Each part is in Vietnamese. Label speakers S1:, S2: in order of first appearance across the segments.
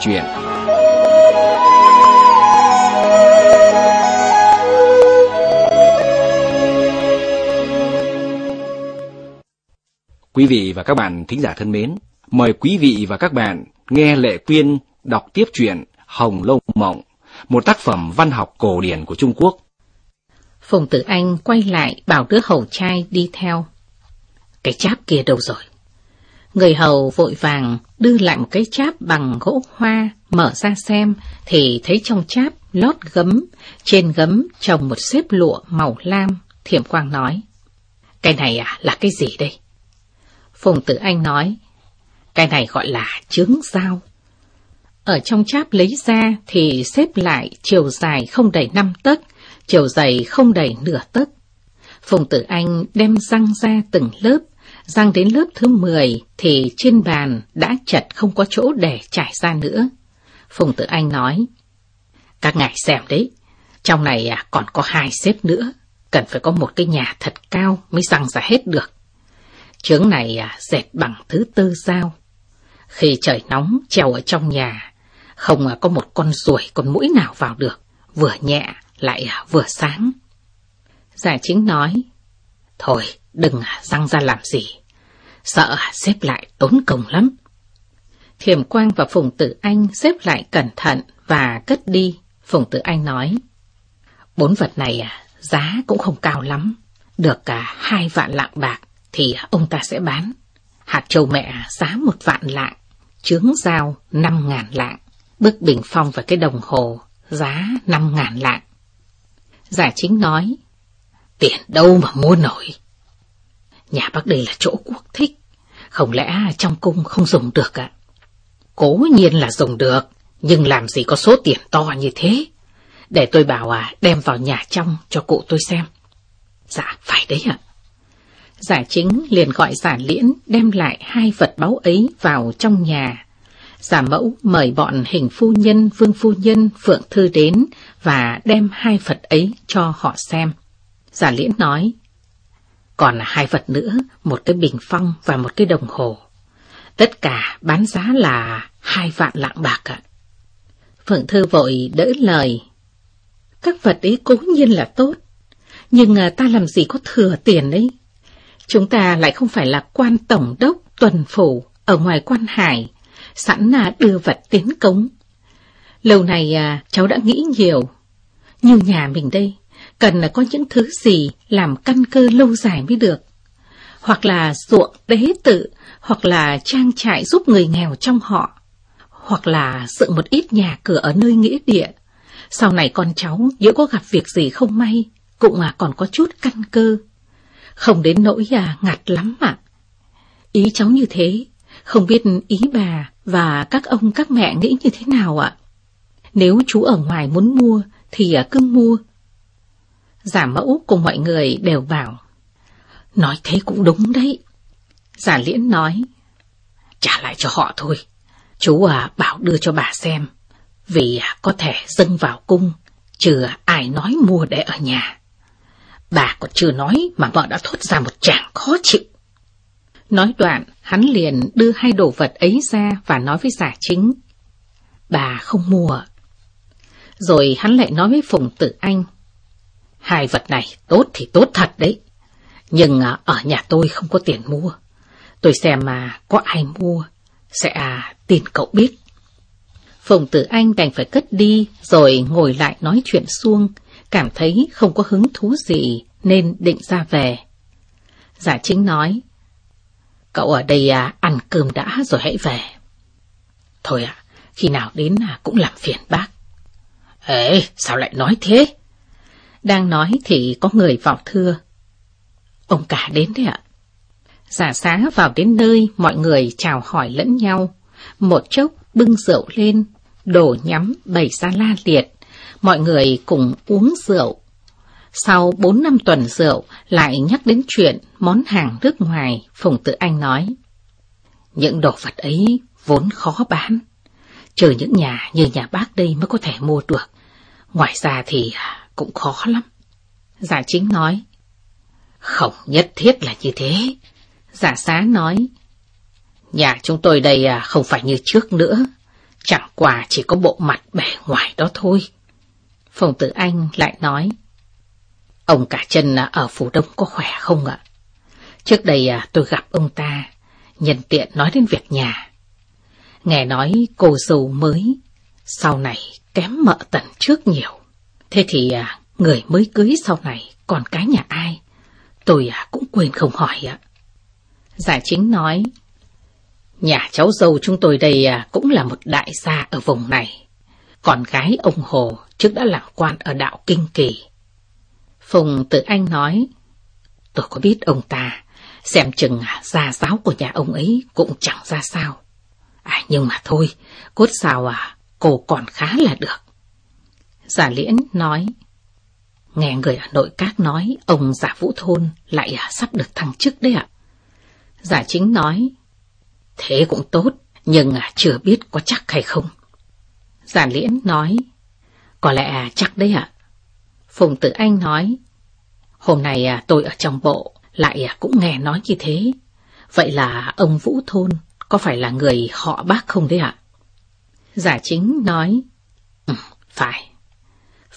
S1: chuyện. Quý vị và các bạn thính giả thân mến, mời quý vị và các bạn nghe Lệ Quyên đọc tiếp truyện Hồng Lâu Mộng, một tác phẩm văn học cổ điển của Trung Quốc.
S2: Phùng Tử Anh quay lại bảo đứa hầu trai đi theo. Cái cháp kia đâu rồi? Người hầu vội vàng đưa lại một cái cháp bằng gỗ hoa, mở ra xem, thì thấy trong cháp lót gấm, trên gấm trồng một xếp lụa màu lam, thiểm quang nói. Cái này à, là cái gì đây? Phùng Tử Anh nói, cái này gọi là trứng dao. Ở trong cháp lấy ra thì xếp lại chiều dài không đầy năm tấc, chiều dày không đầy nửa tấc. Phùng Tử Anh đem răng ra từng lớp, răng đến lớp thứ 10 thì trên bàn đã chật không có chỗ để trải ra nữa. Phùng Tử Anh nói, các ngài xem đấy, trong này à, còn có hai xếp nữa, cần phải có một cái nhà thật cao mới răng ra hết được. Trướng này à, dệt bằng thứ tư dao. Khi trời nóng treo ở trong nhà, không à, có một con ruồi con mũi nào vào được, vừa nhẹ lại vừa sáng. Giả chính nói, thôi đừng răng ra làm gì, sợ xếp lại tốn công lắm. Thiểm Quang và Phùng Tử Anh xếp lại cẩn thận và cất đi. Phùng Tử Anh nói, bốn vật này à, giá cũng không cao lắm, được cả hai vạn lạng bạc thì ông ta sẽ bán. Hạt châu mẹ à, giá một vạn lạng, trướng dao năm ngàn lạng, bức bình phong và cái đồng hồ giá năm ngàn lạng. Giả chính nói, tiền đâu mà mua nổi. Nhà bác đây là chỗ quốc thích, không lẽ trong cung không dùng được ạ? Cố nhiên là dùng được, nhưng làm gì có số tiền to như thế? Để tôi bảo à, đem vào nhà trong cho cụ tôi xem. Dạ, phải đấy ạ. Giả chính liền gọi giả liễn đem lại hai vật báu ấy vào trong nhà. Giả mẫu mời bọn hình phu nhân, vương phu nhân, phượng thư đến và đem hai vật ấy cho họ xem. Giả liễn nói, còn hai vật nữa, một cái bình phong và một cái đồng hồ. Tất cả bán giá là hai vạn lạng bạc ạ. Phượng Thư vội đỡ lời. Các vật ấy cố nhiên là tốt, nhưng à, ta làm gì có thừa tiền ấy. Chúng ta lại không phải là quan tổng đốc tuần phủ ở ngoài quan hải, sẵn là đưa vật tiến cống. Lâu này à, cháu đã nghĩ nhiều, như nhà mình đây, cần là có những thứ gì làm căn cơ lâu dài mới được. Hoặc là ruộng đế tự, hoặc là trang trại giúp người nghèo trong họ, hoặc là dựng một ít nhà cửa ở nơi nghĩa địa. Sau này con cháu, nếu có gặp việc gì không may, cũng à còn có chút căn cơ. Không đến nỗi à ngặt lắm ạ. Ý cháu như thế, không biết ý bà và các ông các mẹ nghĩ như thế nào ạ? Nếu chú ở ngoài muốn mua thì à, cứ mua. Giả mẫu cùng mọi người đều bảo. Nói thế cũng đúng đấy. Giả liễn nói. Trả lại cho họ thôi. Chú à bảo đưa cho bà xem. Vì à, có thể dâng vào cung, trừ ai nói mua để ở nhà. Bà còn chưa nói mà vợ đã thốt ra một chàng khó chịu. Nói đoạn, hắn liền đưa hai đồ vật ấy ra và nói với giả chính. Bà không mua. Rồi hắn lại nói với Phùng Tử Anh. Hai vật này tốt thì tốt thật đấy. Nhưng à, ở nhà tôi không có tiền mua. Tôi xem mà có ai mua, sẽ à, tin cậu biết. Phùng Tử Anh đành phải cất đi rồi ngồi lại nói chuyện xuông, cảm thấy không có hứng thú gì nên định ra về. Giả chính nói, cậu ở đây à, ăn cơm đã rồi hãy về. Thôi ạ, khi nào đến à, cũng làm phiền bác. Ê, sao lại nói thế? Đang nói thì có người vào thưa. Ông cả đến đấy ạ. Giả xá vào đến nơi, mọi người chào hỏi lẫn nhau. Một chốc bưng rượu lên, đổ nhắm bày ra la liệt. Mọi người cùng uống rượu. Sau bốn năm tuần rượu, lại nhắc đến chuyện món hàng nước ngoài, Phùng Tự Anh nói. Những đồ vật ấy vốn khó bán. Trừ những nhà như nhà bác đây mới có thể mua được. Ngoài ra thì à, cũng khó lắm. Giả chính nói. Không nhất thiết là như thế. Giả xá nói. Nhà chúng tôi đây à, không phải như trước nữa. chẳng qua chỉ có bộ mặt bề ngoài đó thôi. Phùng Tử Anh lại nói, Ông cả chân à, ở Phủ Đông có khỏe không ạ? Trước đây à, tôi gặp ông ta, nhân tiện nói đến việc nhà. Nghe nói cô dâu mới, sau này kém mợ tần trước nhiều. Thế thì à, người mới cưới sau này còn cái nhà ai? Tôi à, cũng quên không hỏi ạ. Giải chính nói, nhà cháu dâu chúng tôi đây à, cũng là một đại gia ở vùng này. Còn gái ông Hồ trước đã làm quan ở đạo Kinh Kỳ. Phùng Tử Anh nói, tôi có biết ông ta, xem chừng à, gia giáo của nhà ông ấy cũng chẳng ra sao. À, nhưng mà thôi, cốt sao à, cô còn khá là được. Giả liễn nói, nghe người ở nội các nói ông giả vũ thôn lại à, sắp được thăng chức đấy ạ. Giả chính nói, thế cũng tốt, nhưng à, chưa biết có chắc hay không. Giả liễn nói, có lẽ à, chắc đấy ạ. Phùng Tử Anh nói, hôm nay à, tôi ở trong bộ, lại à, cũng nghe nói như thế. Vậy là ông Vũ Thôn có phải là người họ bác không đấy ạ? Giả chính nói, ừ, phải.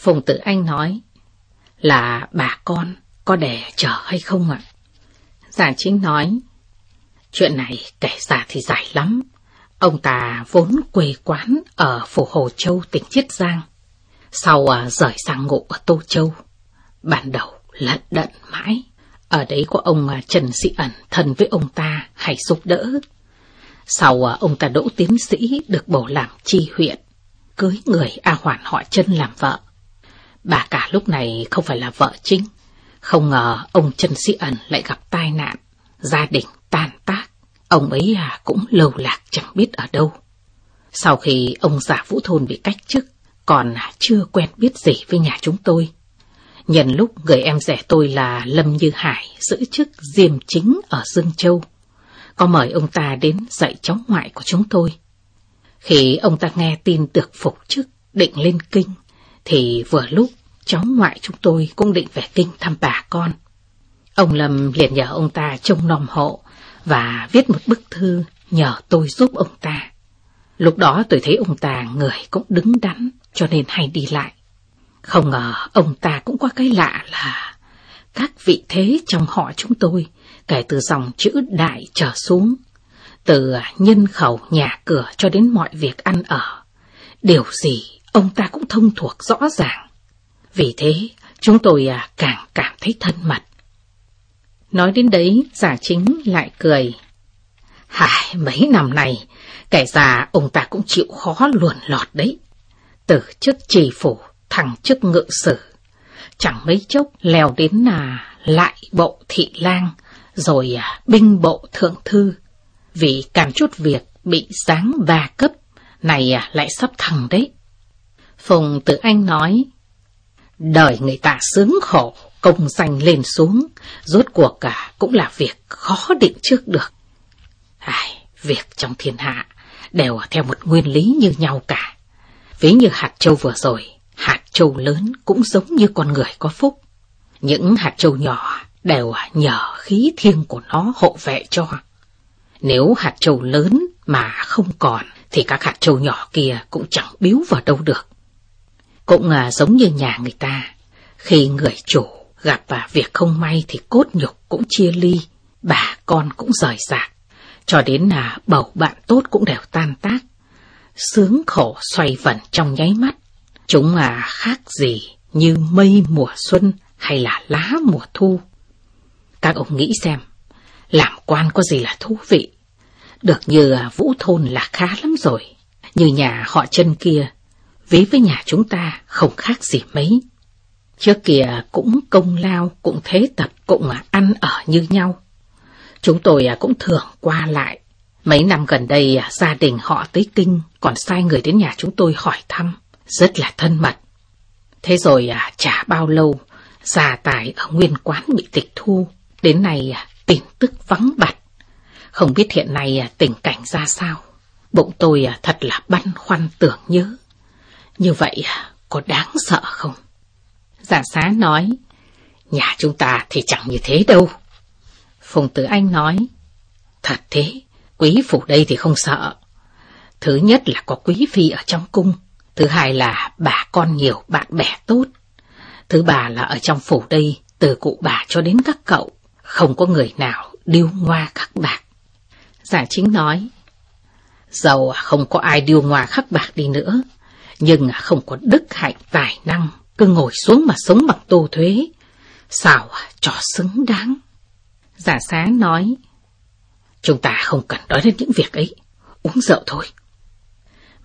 S2: Phùng Tử Anh nói, là bà con có đẻ chờ hay không ạ? Giả chính nói, chuyện này kể ra thì dài lắm. Ông ta vốn quê quán ở phủ Hồ Châu tỉnh Chiết Giang sau à, rời sang ngộ ở Tô Châu. Ban đầu lận đận mãi, ở đấy có ông à, Trần Sĩ Ẩn thân với ông ta hay giúp đỡ. Sau à, ông ta đỗ tiến sĩ được bổ làm chi huyện, cưới người A Hoàn họ chân làm vợ. Bà cả lúc này không phải là vợ chính, không ngờ ông Trần Sĩ Ẩn lại gặp tai nạn, gia đình tan tác. Ông ấy à cũng lâu lạc chẳng biết ở đâu. Sau khi ông giả vũ thôn bị cách chức, còn à, chưa quen biết gì với nhà chúng tôi. Nhân lúc người em rẻ tôi là Lâm Như Hải giữ chức diêm chính ở Dương Châu, có mời ông ta đến dạy cháu ngoại của chúng tôi. Khi ông ta nghe tin được phục chức định lên kinh, thì vừa lúc cháu ngoại chúng tôi cũng định về kinh thăm bà con. Ông Lâm liền nhờ ông ta trông nom hộ và viết một bức thư nhờ tôi giúp ông ta. Lúc đó tôi thấy ông ta người cũng đứng đắn, cho nên hay đi lại. Không ngờ ông ta cũng có cái lạ là các vị thế trong họ chúng tôi, kể từ dòng chữ đại trở xuống, từ nhân khẩu nhà cửa cho đến mọi việc ăn ở, điều gì ông ta cũng thông thuộc rõ ràng. Vì thế, chúng tôi à, càng cảm thấy thân mật. Nói đến đấy, giả chính lại cười. Hài, mấy năm này, kẻ già ông ta cũng chịu khó luồn lọt đấy từ chức trì phủ thẳng chức ngự sử. Chẳng mấy chốc leo đến là lại bộ thị lang, rồi à, binh bộ thượng thư. Vì càng chút việc bị giáng ba cấp, này à, lại sắp thằng đấy. Phùng Tử Anh nói, đời người ta sướng khổ, công danh lên xuống, rốt cuộc cả cũng là việc khó định trước được. Ai, việc trong thiên hạ đều theo một nguyên lý như nhau cả. Ví như hạt châu vừa rồi, hạt châu lớn cũng giống như con người có phúc. Những hạt châu nhỏ đều à, nhờ khí thiêng của nó hộ vệ cho. Nếu hạt châu lớn mà không còn, thì các hạt châu nhỏ kia cũng chẳng biếu vào đâu được. Cũng à, giống như nhà người ta, khi người chủ gặp và việc không may thì cốt nhục cũng chia ly, bà con cũng rời rạc, cho đến là bầu bạn tốt cũng đều tan tác sướng khổ xoay vần trong nháy mắt. Chúng à khác gì như mây mùa xuân hay là lá mùa thu. Các ông nghĩ xem, làm quan có gì là thú vị. Được như à, vũ thôn là khá lắm rồi. Như nhà họ chân kia, ví với nhà chúng ta không khác gì mấy. Trước kia cũng công lao, cũng thế tập, cũng ăn ở như nhau. Chúng tôi cũng thường qua lại, Mấy năm gần đây gia đình họ tới kinh còn sai người đến nhà chúng tôi hỏi thăm, rất là thân mật. Thế rồi à, chả bao lâu, gia tài ở nguyên quán bị tịch thu, đến nay à, tin tức vắng bặt. Không biết hiện nay à, tình cảnh ra sao, bụng tôi thật là băn khoăn tưởng nhớ. Như vậy có đáng sợ không? Giả xá nói, nhà chúng ta thì chẳng như thế đâu. Phùng Tử Anh nói, thật thế, Quý phủ đây thì không sợ. Thứ nhất là có quý phi ở trong cung. Thứ hai là bà con nhiều bạn bè tốt. Thứ ba là ở trong phủ đây, từ cụ bà cho đến các cậu, không có người nào điêu ngoa khắc bạc. Giả chính nói, Dầu không có ai điêu ngoa khắc bạc đi nữa, nhưng không có đức hạnh tài năng, cứ ngồi xuống mà sống bằng tô thuế. Sao à, cho xứng đáng? Giả xá nói, chúng ta không cần nói đến những việc ấy, uống rượu thôi.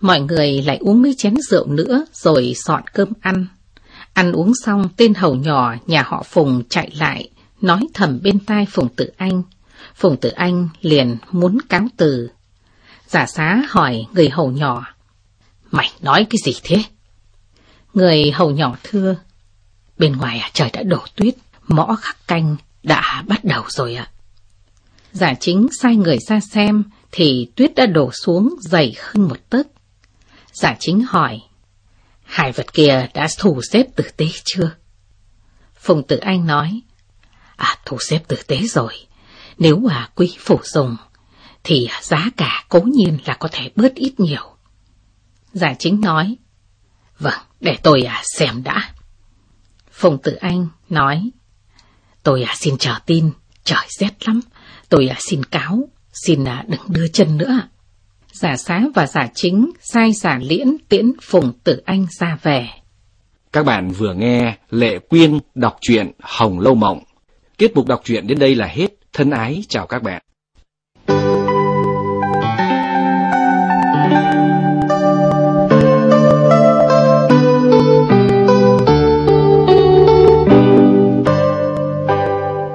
S2: Mọi người lại uống mấy chén rượu nữa rồi dọn cơm ăn. Ăn uống xong tên hầu nhỏ nhà họ Phùng chạy lại, nói thầm bên tai Phùng Tử Anh. Phùng Tử Anh liền muốn cáo từ. Giả xá hỏi người hầu nhỏ, Mày nói cái gì thế? Người hầu nhỏ thưa, bên ngoài à, trời đã đổ tuyết, mõ khắc canh đã bắt đầu rồi ạ. Giả chính sai người ra xem thì tuyết đã đổ xuống dày hơn một tấc. Giả chính hỏi, hai vật kia đã thu xếp tử tế chưa? Phùng Tử Anh nói, à thu xếp tử tế rồi, nếu à quý phủ dùng, thì giá cả cố nhiên là có thể bớt ít nhiều. Giả chính nói, vâng, để tôi à xem đã. Phùng Tử Anh nói, tôi à xin chờ tin, trời rét lắm, tôi à xin cáo, xin à đừng đưa chân nữa. Giả xá và giả chính sai giả liễn tiễn Phùng Tử Anh ra về.
S1: Các bạn vừa nghe Lệ Quyên đọc truyện Hồng Lâu Mộng. Tiết mục đọc truyện đến đây là hết. Thân ái chào các bạn.